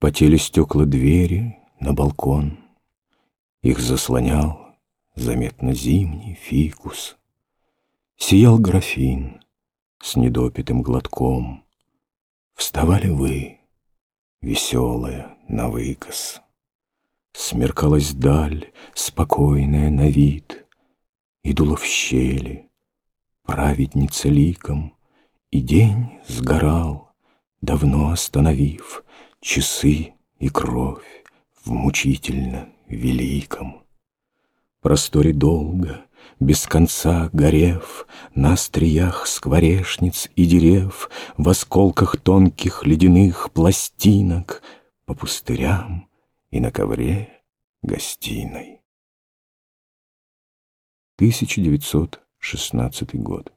Потели стекла двери на балкон. Их заслонял заметно зимний фикус. Сиял графин с недопитым глотком. Вставали вы, веселая, на выкос. Смеркалась даль, спокойная на вид, И дула в щели, праведница ликом, И день сгорал, давно остановив Часы и кровь в мучительно великом. Просторе долго, без конца горев, На остриях скворешниц и дерев, В осколках тонких ледяных пластинок, По пустырям и на ковре гостиной. 1916 год.